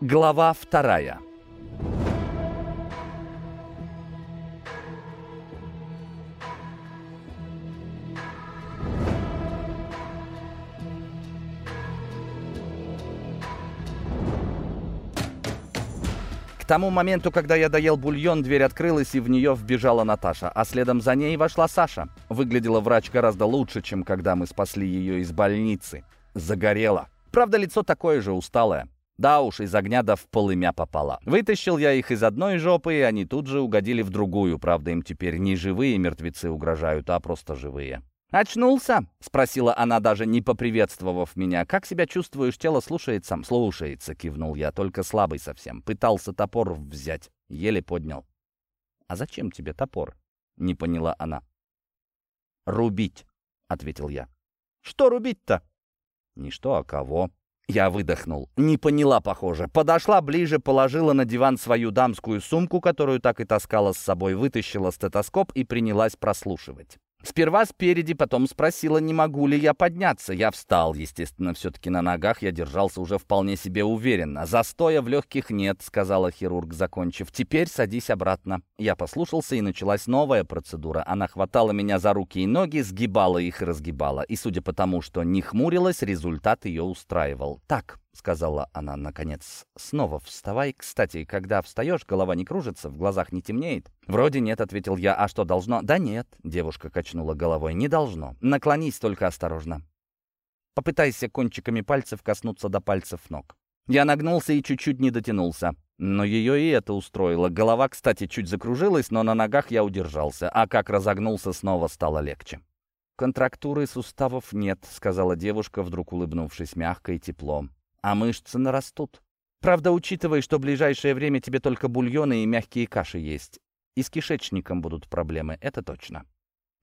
Глава вторая. К тому моменту, когда я доел бульон, дверь открылась, и в нее вбежала Наташа, а следом за ней вошла Саша. Выглядела врач гораздо лучше, чем когда мы спасли ее из больницы. Загорела. Правда, лицо такое же усталое. Да уж, из огня да в полымя попало. Вытащил я их из одной жопы, и они тут же угодили в другую. Правда, им теперь не живые мертвецы угрожают, а просто живые. «Очнулся?» — спросила она, даже не поприветствовав меня. «Как себя чувствуешь? Тело слушается?» «Слушается», — кивнул я, только слабый совсем. Пытался топор взять, еле поднял. «А зачем тебе топор?» — не поняла она. «Рубить», — ответил я. «Что рубить-то?» «Не что, а кого?» Я выдохнул. Не поняла, похоже. Подошла ближе, положила на диван свою дамскую сумку, которую так и таскала с собой, вытащила стетоскоп и принялась прослушивать. Сперва спереди, потом спросила, не могу ли я подняться. Я встал, естественно, все-таки на ногах, я держался уже вполне себе уверенно. «Застоя в легких нет», — сказала хирург, закончив. «Теперь садись обратно». Я послушался, и началась новая процедура. Она хватала меня за руки и ноги, сгибала их и разгибала. И, судя по тому, что не хмурилась, результат ее устраивал. «Так», — сказала она, наконец. «Снова вставай. Кстати, когда встаешь, голова не кружится, в глазах не темнеет?» «Вроде нет», — ответил я. «А что, должно?» «Да нет», — девушка качнула головой. «Не должно. Наклонись только осторожно. Попытайся кончиками пальцев коснуться до пальцев ног». Я нагнулся и чуть-чуть не дотянулся. Но ее и это устроило. Голова, кстати, чуть закружилась, но на ногах я удержался. А как разогнулся, снова стало легче. «Контрактуры суставов нет», — сказала девушка, вдруг улыбнувшись мягко и тепло а мышцы нарастут. Правда, учитывая, что в ближайшее время тебе только бульоны и мягкие каши есть. И с кишечником будут проблемы, это точно.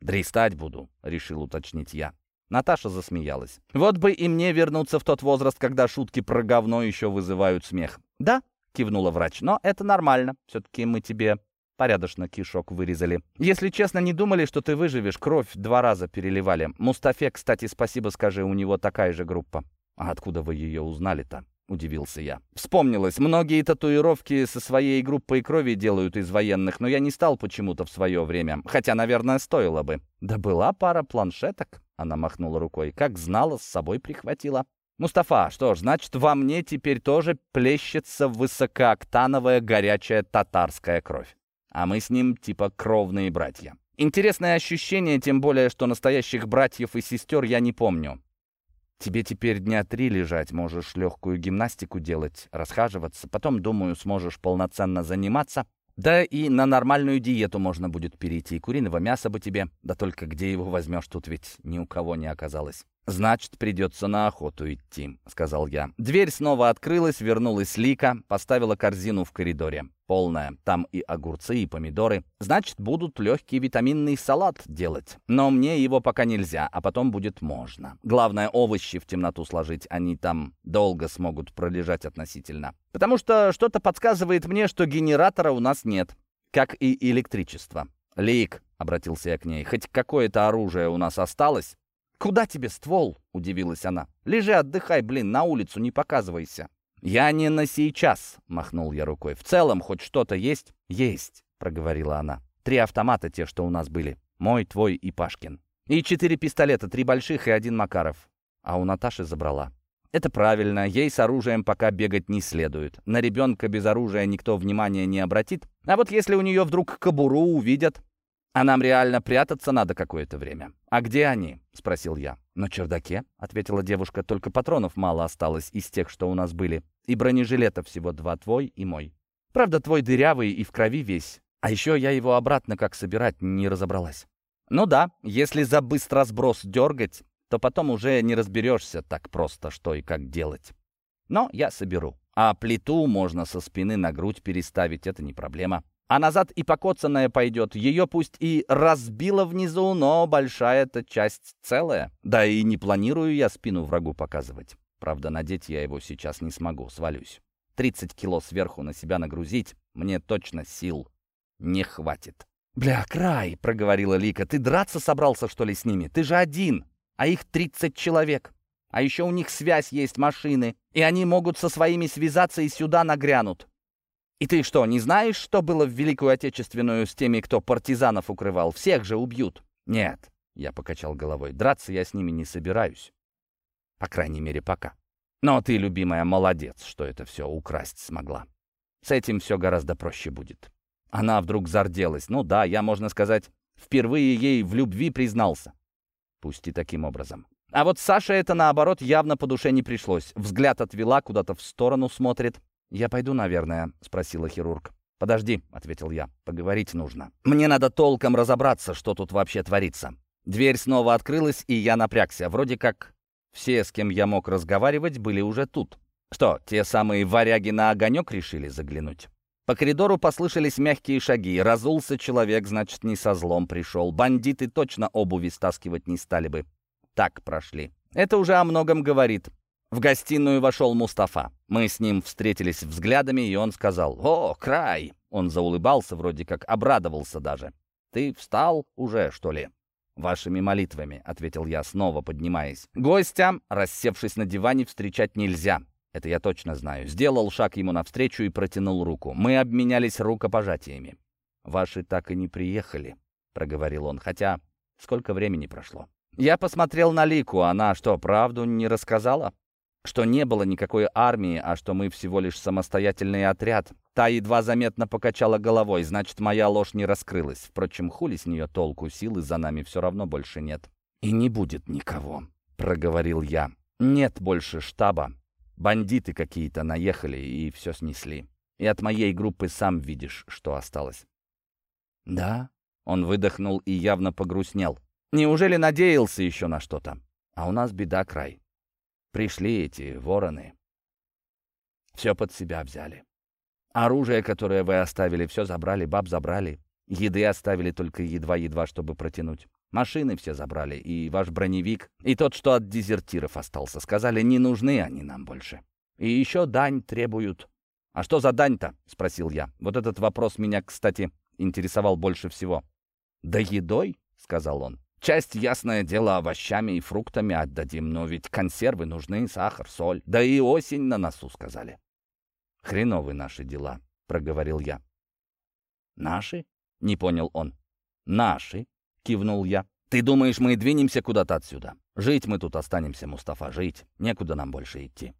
«Дристать буду», — решил уточнить я. Наташа засмеялась. «Вот бы и мне вернуться в тот возраст, когда шутки про говно еще вызывают смех». «Да», — кивнула врач, — «но это нормально. Все-таки мы тебе порядочно кишок вырезали. Если честно, не думали, что ты выживешь. Кровь два раза переливали. Мустафе, кстати, спасибо скажи, у него такая же группа. «А откуда вы ее узнали-то?» — удивился я. Вспомнилось, многие татуировки со своей группой крови делают из военных, но я не стал почему-то в свое время. Хотя, наверное, стоило бы. «Да была пара планшеток», — она махнула рукой. «Как знала, с собой прихватила». «Мустафа, что ж, значит, во мне теперь тоже плещется высокооктановая горячая татарская кровь. А мы с ним типа кровные братья. Интересное ощущение, тем более, что настоящих братьев и сестер я не помню. Тебе теперь дня три лежать, можешь легкую гимнастику делать, расхаживаться, потом, думаю, сможешь полноценно заниматься. Да и на нормальную диету можно будет перейти. Куриного мяса бы тебе, да только где его возьмешь, тут ведь ни у кого не оказалось. «Значит, придется на охоту идти», — сказал я. Дверь снова открылась, вернулась Лика, поставила корзину в коридоре. Полная. Там и огурцы, и помидоры. Значит, будут легкий витаминный салат делать. Но мне его пока нельзя, а потом будет можно. Главное, овощи в темноту сложить. Они там долго смогут пролежать относительно. Потому что что-то подсказывает мне, что генератора у нас нет. Как и электричество. «Лик», — обратился я к ней, — «хоть какое-то оружие у нас осталось?» «Куда тебе ствол?» — удивилась она. «Лежи, отдыхай, блин, на улицу не показывайся». «Я не на сейчас», — махнул я рукой. «В целом хоть что-то есть?» «Есть», — проговорила она. «Три автомата те, что у нас были. Мой, твой и Пашкин. И четыре пистолета, три больших и один Макаров. А у Наташи забрала. Это правильно, ей с оружием пока бегать не следует. На ребенка без оружия никто внимания не обратит. А вот если у нее вдруг кобуру увидят, а нам реально прятаться надо какое-то время. А где они?» — спросил я. «На чердаке», — ответила девушка, — «только патронов мало осталось из тех, что у нас были. И бронежилета всего два, твой и мой. Правда, твой дырявый и в крови весь. А еще я его обратно как собирать не разобралась». «Ну да, если за быстро сброс дергать, то потом уже не разберешься так просто, что и как делать. Но я соберу. А плиту можно со спины на грудь переставить, это не проблема. А назад и покоцанная пойдет. Ее пусть и разбила внизу, но большая-то часть целая. Да и не планирую я спину врагу показывать. Правда, надеть я его сейчас не смогу, свалюсь. 30 кило сверху на себя нагрузить мне точно сил не хватит. «Бля, край!» — проговорила Лика. «Ты драться собрался, что ли, с ними? Ты же один, а их 30 человек. А еще у них связь есть, машины, и они могут со своими связаться и сюда нагрянут. И ты что, не знаешь, что было в Великую Отечественную с теми, кто партизанов укрывал? Всех же убьют. Нет, я покачал головой, драться я с ними не собираюсь. По крайней мере, пока. Но ты, любимая, молодец, что это все украсть смогла. С этим все гораздо проще будет. Она вдруг зарделась. Ну да, я, можно сказать, впервые ей в любви признался. Пусть и таким образом. А вот Саше это, наоборот, явно по душе не пришлось. Взгляд отвела, куда-то в сторону смотрит. «Я пойду, наверное», — спросила хирург. «Подожди», — ответил я, — «поговорить нужно. Мне надо толком разобраться, что тут вообще творится». Дверь снова открылась, и я напрягся. Вроде как все, с кем я мог разговаривать, были уже тут. Что, те самые варяги на огонек решили заглянуть? По коридору послышались мягкие шаги. Разулся человек, значит, не со злом пришел. Бандиты точно обуви стаскивать не стали бы. Так прошли. Это уже о многом говорит. В гостиную вошел Мустафа. Мы с ним встретились взглядами, и он сказал «О, край!» Он заулыбался, вроде как обрадовался даже. «Ты встал уже, что ли?» «Вашими молитвами», — ответил я, снова поднимаясь. «Гостям, рассевшись на диване, встречать нельзя. Это я точно знаю. Сделал шаг ему навстречу и протянул руку. Мы обменялись рукопожатиями. «Ваши так и не приехали», — проговорил он, хотя сколько времени прошло. Я посмотрел на Лику. Она что, правду не рассказала? Что не было никакой армии, а что мы всего лишь самостоятельный отряд. Та едва заметно покачала головой, значит, моя ложь не раскрылась. Впрочем, хули с нее толку, силы за нами все равно больше нет. «И не будет никого», — проговорил я. «Нет больше штаба. Бандиты какие-то наехали и все снесли. И от моей группы сам видишь, что осталось». «Да?» — он выдохнул и явно погрустнел. «Неужели надеялся еще на что-то? А у нас беда край. Пришли эти вороны. Все под себя взяли. Оружие, которое вы оставили, все забрали, баб забрали. Еды оставили только едва-едва, чтобы протянуть. Машины все забрали, и ваш броневик, и тот, что от дезертиров остался. Сказали, не нужны они нам больше. И еще дань требуют. «А что за дань-то?» — спросил я. Вот этот вопрос меня, кстати, интересовал больше всего. «Да едой?» — сказал он. «Часть, ясное дело, овощами и фруктами отдадим, но ведь консервы нужны, сахар, соль. Да и осень на носу, сказали». «Хреновы наши дела», — проговорил я. «Наши?» — не понял он. «Наши», — кивнул я. «Ты думаешь, мы двинемся куда-то отсюда? Жить мы тут останемся, Мустафа, жить. Некуда нам больше идти».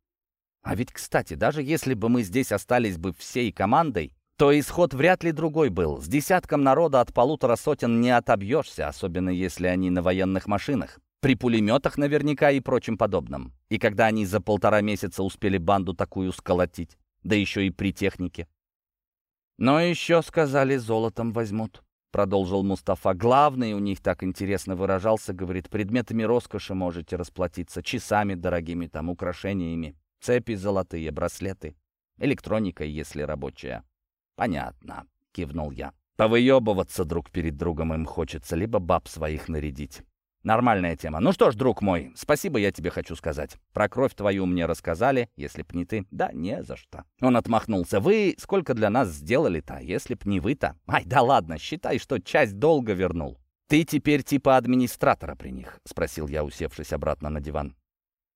А ведь, кстати, даже если бы мы здесь остались бы всей командой, то исход вряд ли другой был. С десятком народа от полутора сотен не отобьешься, особенно если они на военных машинах. При пулеметах наверняка и прочем подобном. И когда они за полтора месяца успели банду такую сколотить да еще и при технике. «Но еще, сказали, золотом возьмут», — продолжил Мустафа. «Главный у них так интересно выражался, говорит, предметами роскоши можете расплатиться, часами дорогими там, украшениями, цепи золотые, браслеты, электроника, если рабочая». «Понятно», — кивнул я. «Повыебываться друг перед другом им хочется, либо баб своих нарядить. Нормальная тема. Ну что ж, друг мой, спасибо я тебе хочу сказать. Про кровь твою мне рассказали, если б не ты. Да не за что. Он отмахнулся. Вы сколько для нас сделали-то, если б не вы-то? Ай, да ладно, считай, что часть долга вернул. Ты теперь типа администратора при них? Спросил я, усевшись обратно на диван.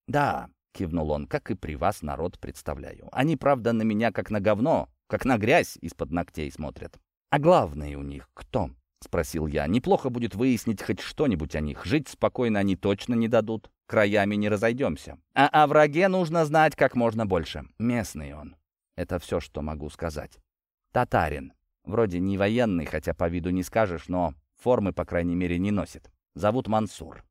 Да, кивнул он, как и при вас народ представляю. Они, правда, на меня как на говно, как на грязь из-под ногтей смотрят. А главное у них кто? — спросил я. «Неплохо будет выяснить хоть что-нибудь о них. Жить спокойно они точно не дадут. Краями не разойдемся. А о враге нужно знать как можно больше. Местный он. Это все, что могу сказать. Татарин. Вроде не военный, хотя по виду не скажешь, но формы, по крайней мере, не носит. Зовут Мансур.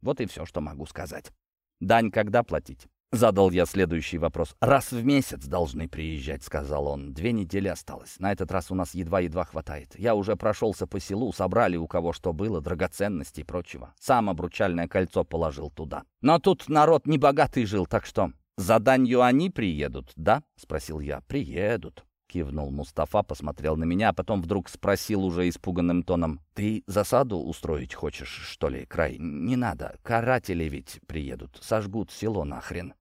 Вот и все, что могу сказать. Дань когда платить? Задал я следующий вопрос. «Раз в месяц должны приезжать», — сказал он. «Две недели осталось. На этот раз у нас едва-едва хватает. Я уже прошелся по селу, собрали у кого что было, драгоценности и прочего. Сам обручальное кольцо положил туда. Но тут народ небогатый жил, так что...» «За данью они приедут, да?» — спросил я. «Приедут», — кивнул Мустафа, посмотрел на меня, а потом вдруг спросил уже испуганным тоном. «Ты засаду устроить хочешь, что ли, край? Не надо. Каратели ведь приедут, сожгут село нахрен».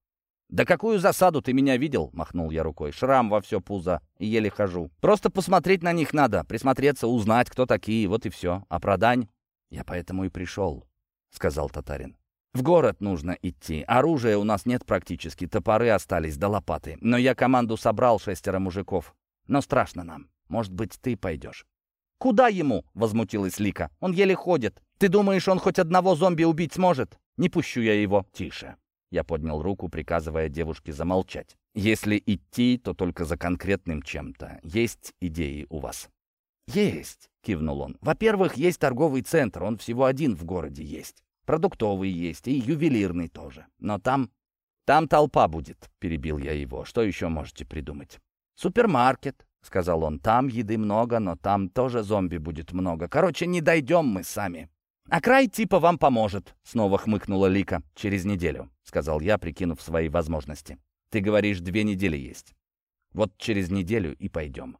«Да какую засаду ты меня видел?» — махнул я рукой. «Шрам во все пузо, и еле хожу. Просто посмотреть на них надо, присмотреться, узнать, кто такие, вот и все. А про дань...» «Я поэтому и пришел», — сказал татарин. В город нужно идти. Оружия у нас нет практически, топоры остались до лопаты. Но я команду собрал шестеро мужиков. Но страшно нам. Может быть, ты пойдешь?» «Куда ему?» — возмутилась Лика. «Он еле ходит. Ты думаешь, он хоть одного зомби убить сможет? Не пущу я его». «Тише». Я поднял руку, приказывая девушке замолчать. «Если идти, то только за конкретным чем-то. Есть идеи у вас?» «Есть», — кивнул он. «Во-первых, есть торговый центр, он всего один в городе есть. Продуктовый есть и ювелирный тоже. Но там... Там толпа будет, перебил я его. Что еще можете придумать? Супермаркет, сказал он. Там еды много, но там тоже зомби будет много. Короче, не дойдем мы сами. А край типа вам поможет, снова хмыкнула Лика. Через неделю, сказал я, прикинув свои возможности. Ты говоришь, две недели есть. Вот через неделю и пойдем.